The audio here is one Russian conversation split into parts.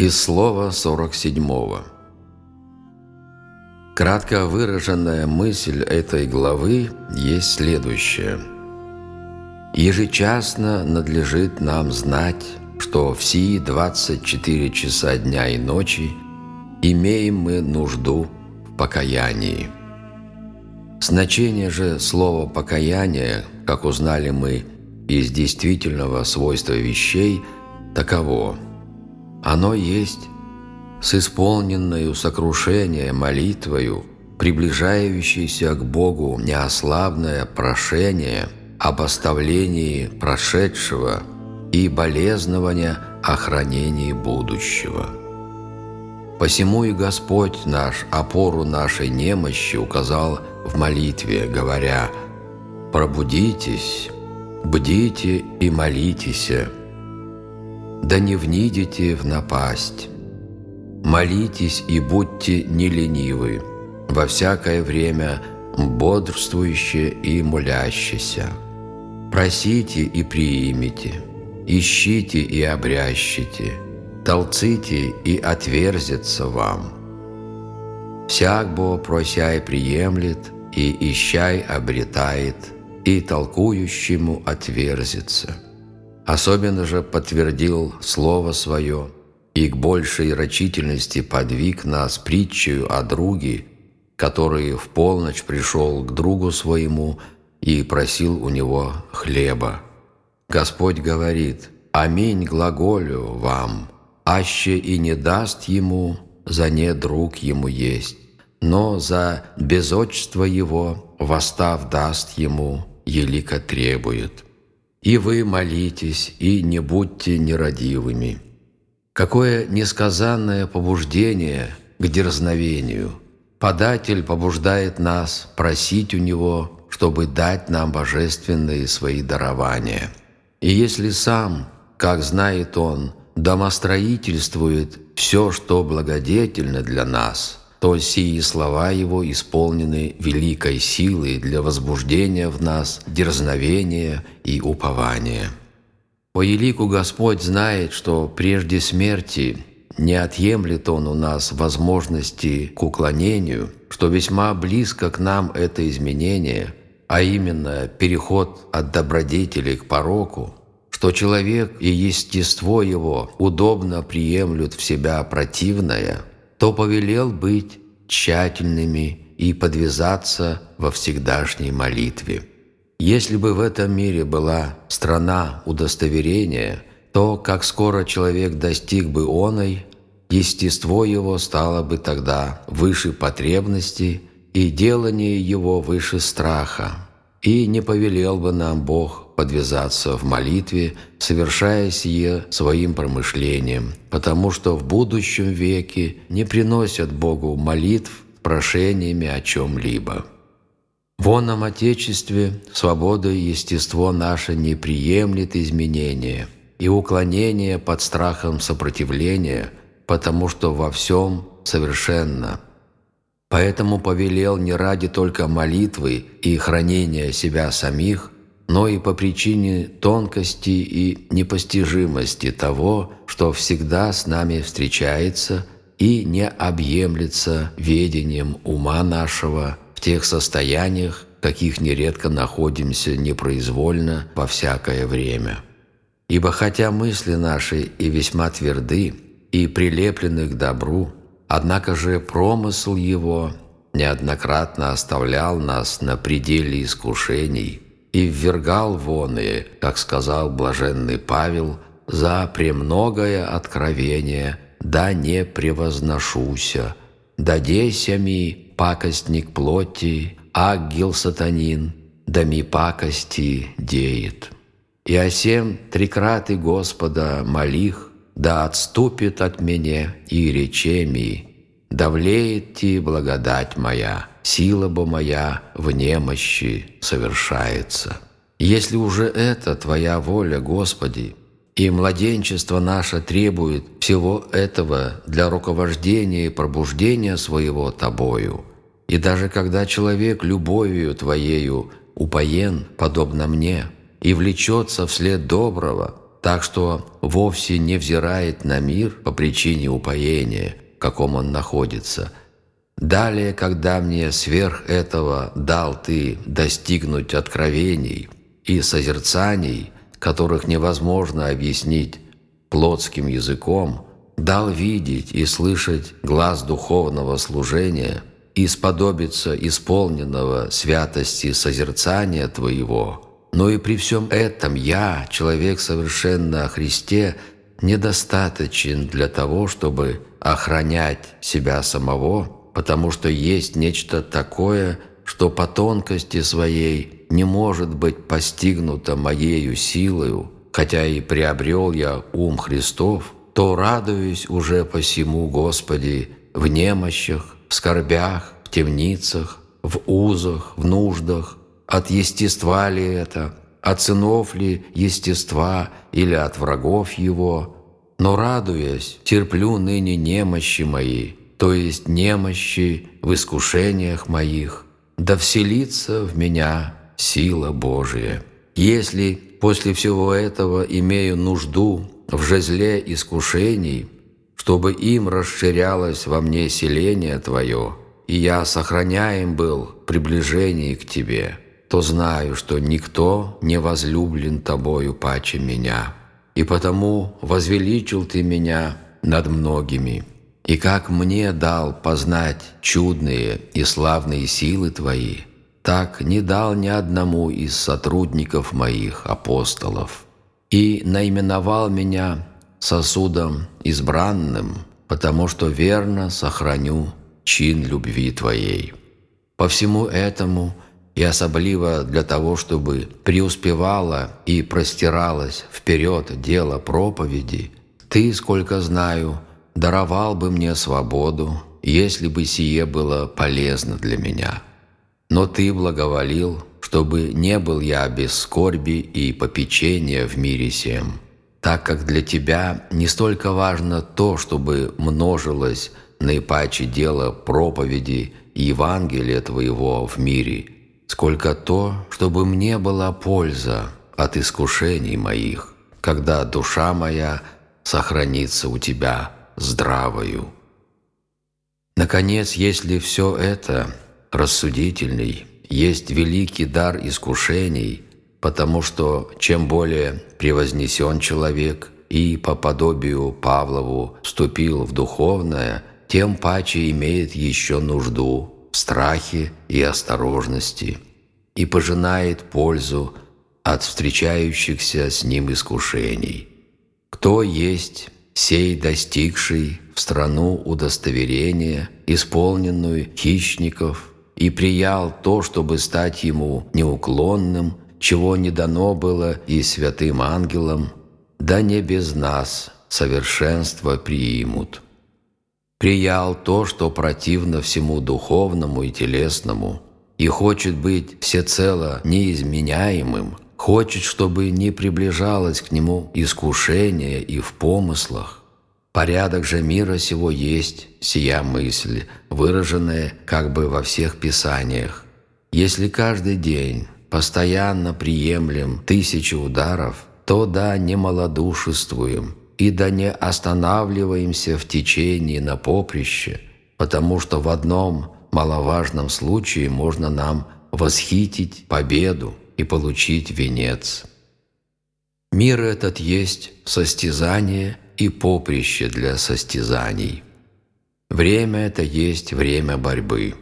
Из слова 47. Кратко выраженная мысль этой главы есть следующая. Ежечасно надлежит нам знать, что все 24 часа дня и ночи имеем мы нужду в покаянии. Значение же слова «покаяние», как узнали мы из действительного свойства вещей, таково – оно есть с исполненную сокрушение молитвою, приближающееся к Богу неослабное прошение об оставлении прошедшего и болезнования о хранении будущего. Посему и Господь наш опору нашей немощи указал в молитве, говоря «Пробудитесь, бдите и молитесь, да не внидите в напасть. Молитесь и будьте не ленивы, во всякое время бодрствующие и молящиеся. Просите и приимите, ищите и обрящите, толците и отверзится вам. Всяк бо просяй приемлет, и ищай обретает, и толкующему отверзится. Особенно же подтвердил Слово Свое и к большей рачительности подвиг нас притчею о друге, который в полночь пришел к другу своему и просил у него хлеба. Господь говорит, «Аминь глаголю вам, аще и не даст ему, за не друг ему есть, но за безотчество его, восстав даст ему, елико требует». И вы молитесь, и не будьте нерадивыми. Какое несказанное побуждение к дерзновению. Податель побуждает нас просить у Него, чтобы дать нам божественные свои дарования. И если сам, как знает Он, домостроительствует все, что благодетельно для нас – то сии слова Его исполнены великой силой для возбуждения в нас дерзновения и упования. По елику Господь знает, что прежде смерти не отъемлет Он у нас возможности к уклонению, что весьма близко к нам это изменение, а именно переход от добродетели к пороку, что человек и естество его удобно приемлют в себя противное – то повелел быть тщательными и подвязаться во всегдашней молитве. Если бы в этом мире была страна удостоверения, то, как скоро человек достиг бы оной, естество его стало бы тогда выше потребности и делание его выше страха, и не повелел бы нам Бог подвязаться в молитве, совершая сие своим промышлением, потому что в будущем веке не приносят Богу молитв прошениями о чем-либо. В нам Отечестве свобода и естество наше не приемлет изменения и уклонения под страхом сопротивления, потому что во всем совершенно. Поэтому повелел не ради только молитвы и хранения себя самих – но и по причине тонкости и непостижимости того, что всегда с нами встречается и не объемлется ведением ума нашего в тех состояниях, каких нередко находимся непроизвольно во всякое время. Ибо хотя мысли наши и весьма тверды, и прилеплены к добру, однако же промысл его неоднократно оставлял нас на пределе искушений – и ввергал воные, как сказал блаженный Павел, за премногое откровение, да не превозношуся, да десями пакостник плоти, агил сатанин, да ми пакости деет. И осем трикраты Господа молих, да отступит от меня и речеми, да влеет ти благодать моя» сила бы моя в немощи совершается. Если уже это Твоя воля, Господи, и младенчество наше требует всего этого для руковождения и пробуждения своего Тобою, и даже когда человек любовью Твоею упоен, подобно мне, и влечется вслед доброго, так что вовсе не взирает на мир по причине упоения, в каком он находится. Далее, когда мне сверх этого дал ты достигнуть откровений и созерцаний, которых невозможно объяснить плотским языком, дал видеть и слышать глаз духовного служения и сподобиться исполненного святости созерцания Твоего – но и при всем этом я, человек совершенно о Христе, недостаточен для того, чтобы охранять себя самого, потому что есть нечто такое, что по тонкости своей не может быть постигнуто моею силою, хотя и приобрел я ум Христов, то радуюсь уже посему, Господи, в немощах, в скорбях, в темницах, в узах, в нуждах, от естества ли это, от сынов ли естества или от врагов его. Но радуясь, терплю ныне немощи мои, то есть немощи в искушениях моих, да вселится в меня сила Божия. Если после всего этого имею нужду в жезле искушений, чтобы им расширялось во мне селение Твое, и я сохраняем был приближение к Тебе» то знаю, что никто не возлюблен Тобою паче меня, и потому возвеличил Ты меня над многими, и как мне дал познать чудные и славные силы Твои, так не дал ни одному из сотрудников моих апостолов, и наименовал меня сосудом избранным, потому что верно сохраню чин любви Твоей. По всему этому – и особливо для того, чтобы преуспевало и простиралось вперед дело проповеди, Ты, сколько знаю, даровал бы мне свободу, если бы сие было полезно для меня. Но Ты благоволил, чтобы не был я без скорби и попечения в мире сем, так как для Тебя не столько важно то, чтобы множилось наипаче дело проповеди Евангелия Твоего в мире – сколько то, чтобы мне была польза от искушений моих, когда душа моя сохранится у Тебя здравою. Наконец, если все это, рассудительный, есть великий дар искушений, потому что чем более превознесен человек и по подобию Павлову вступил в духовное, тем паче имеет еще нужду в страхе и осторожности, и пожинает пользу от встречающихся с ним искушений. Кто есть сей достигший в страну удостоверения, исполненную хищников, и приял то, чтобы стать ему неуклонным, чего не дано было и святым ангелам, да не без нас совершенство приимут приял то, что противно всему духовному и телесному, и хочет быть всецело неизменяемым, хочет, чтобы не приближалось к нему искушение и в помыслах. Порядок же мира сего есть сия мысль, выраженная как бы во всех писаниях. Если каждый день постоянно приемлем тысячи ударов, то да не малодушествуем – и да не останавливаемся в течении на поприще, потому что в одном маловажном случае можно нам восхитить победу и получить венец. Мир этот есть состязание и поприще для состязаний. Время это есть время борьбы.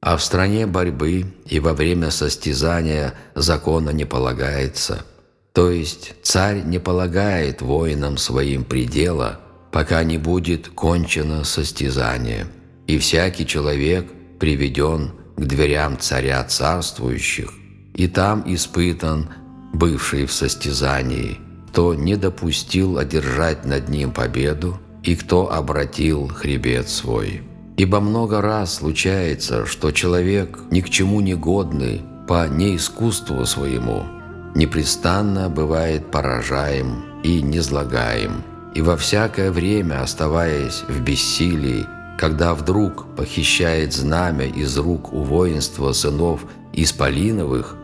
А в стране борьбы и во время состязания закона не полагается – то есть царь не полагает воинам своим предела, пока не будет кончено состязание, и всякий человек приведен к дверям царя царствующих, и там испытан, бывший в состязании, кто не допустил одержать над ним победу и кто обратил хребет свой. Ибо много раз случается, что человек ни к чему не годный по неискусству своему – непрестанно бывает поражаем и незлагаем, и во всякое время, оставаясь в бессилии, когда вдруг похищает знамя из рук у воинства сынов Исполиновых,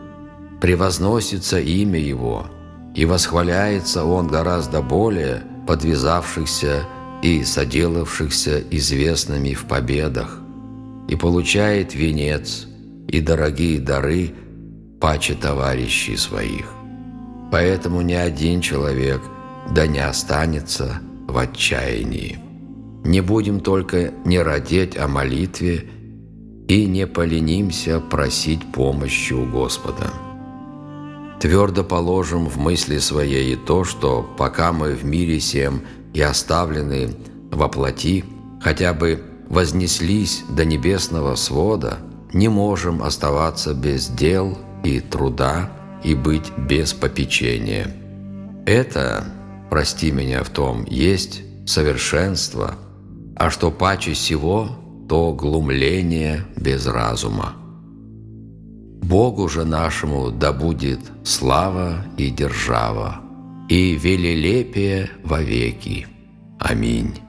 превозносится имя его, и восхваляется он гораздо более подвязавшихся и соделавшихся известными в победах, и получает венец и дорогие дары паче товарищей своих. Поэтому ни один человек да не останется в отчаянии. Не будем только не родить о молитве и не поленимся просить помощи у Господа. Твердо положим в мысли своей и то, что пока мы в мире сем и оставлены во плоти, хотя бы вознеслись до небесного свода, не можем оставаться без дел и труда и быть без попечения. Это, прости меня в том, есть совершенство, а что паче всего, то глумление без разума. Богу же нашему да будет слава и держава, и велелепие вовеки. Аминь.